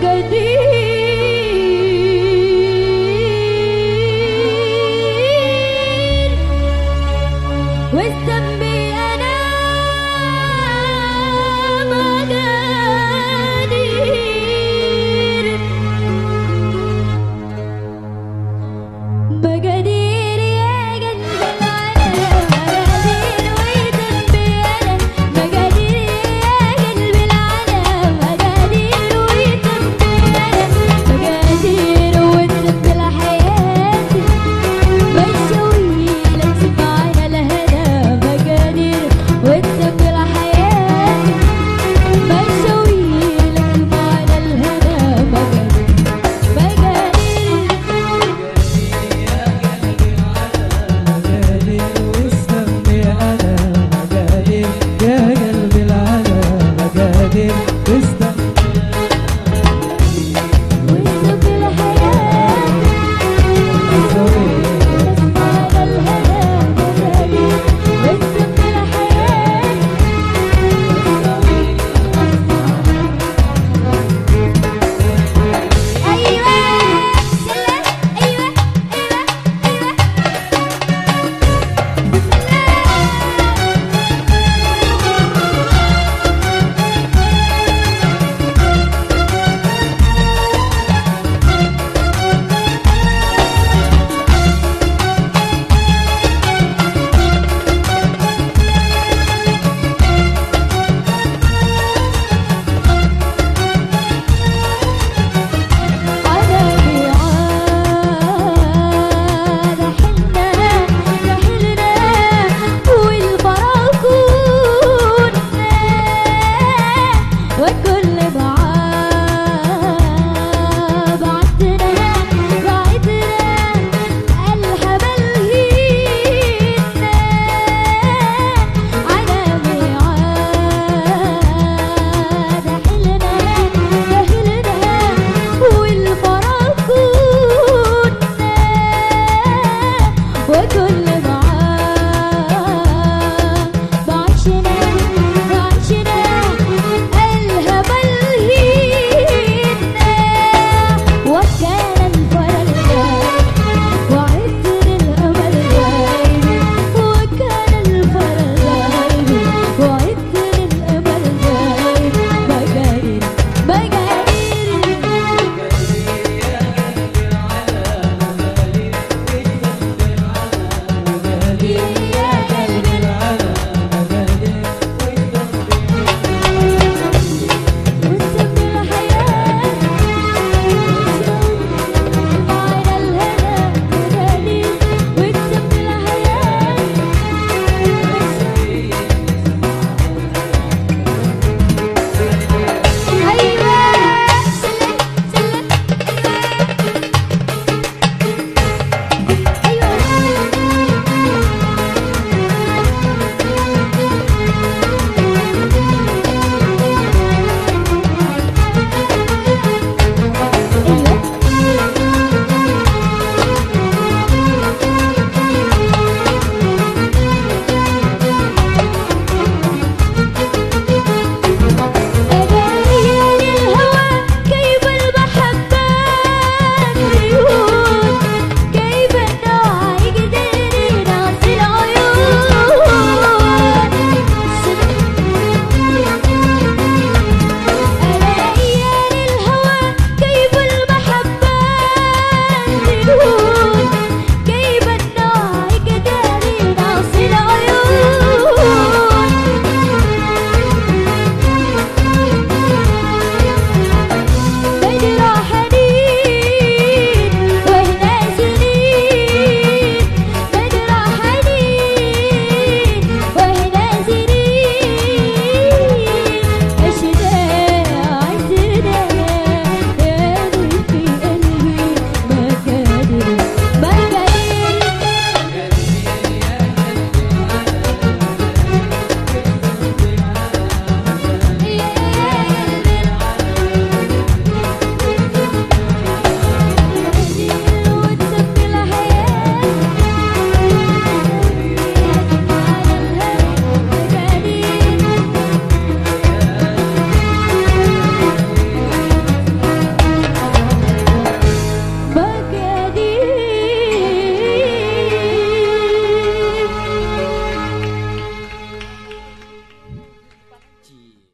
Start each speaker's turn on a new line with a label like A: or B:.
A: 给的。
B: This
A: Oh.